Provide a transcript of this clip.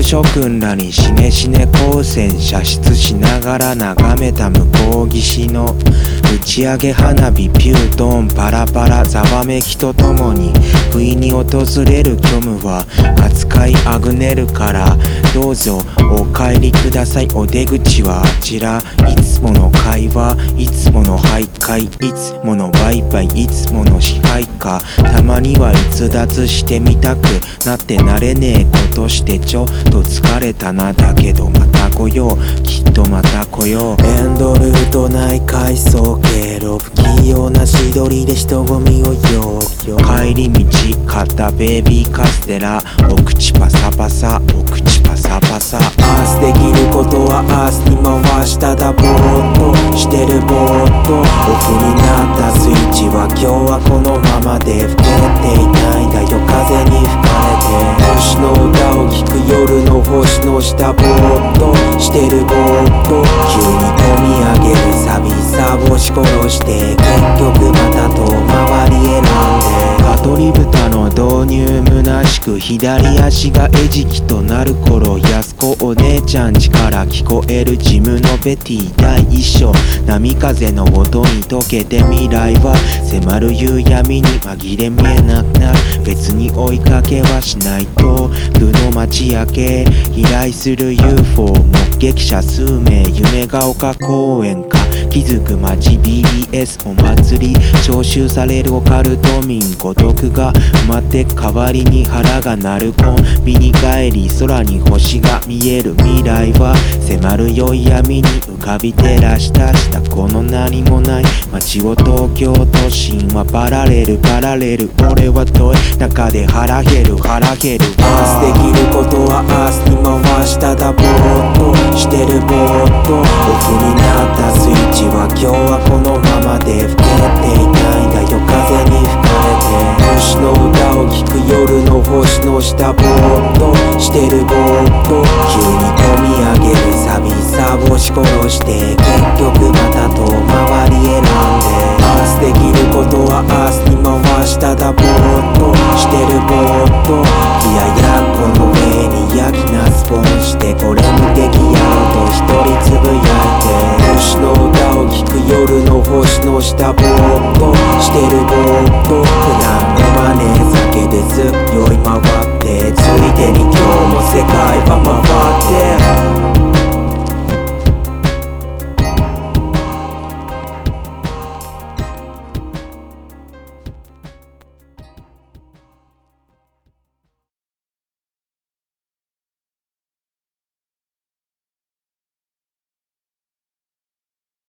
諸君らにしねしね光線射出しながら眺めた向こう岸の打ち上げ花火ピュートンパラパラざわめきとともに不意に訪れる虚無は扱いあぐねるからどうぞお帰りくださいお出口はあちらいつもの会話いつもの徘徊いつもの売買いつもの支配下。たまには逸脱してみたくなってなれねえことしてちょっと疲れたなだけどまた来よう。きっとまた来よう。エンドルート内階層経路不器用なしどりで人混みをよよ。帰り道買ったベイビーカステラ。お口パサパサお口パサパサ。アースできることはアー。スてるぼーっとオフになったスイッチは今日はこのままで吹けていないだよ風に吹かれて星の歌を聴く夜の星の下ぼーっとしてる。ぼーっと急に込み上げる。寂しさを押し殺して結局また遠回り選んでガトリ豚の導入虚しく左足が餌食となる頃安子お姉ちゃんちから聞こえるジムのベティ第一章。波風の音に溶けて未来は迫る夕闇に紛れ見えなくなる。別に追いかけはしないと。部の街焼け飛来する UFO 目撃者数名夢が丘公園か。気づく街 BBS お祭り徴収されるオカルト民孤独が埋まって代わりに腹が鳴るコンビニ帰り空に星が見える未来は迫る宵闇に浮かび照らしたしたこの何もない街を東京都心はパラレルパラレル俺は遠い中で腹減る腹減るアースできることで吹けていないだよ風に吹かれて星の歌を聴く夜の星の下ぼーっとしてるぼーっと急に込み上げる寂しさを押し殺して結局また遠回り選んでアースできることは明日に回しただしたぼーっとしてるぼーっと普段飲まねえ酒です。酔い回ってついでに。今日も世界は回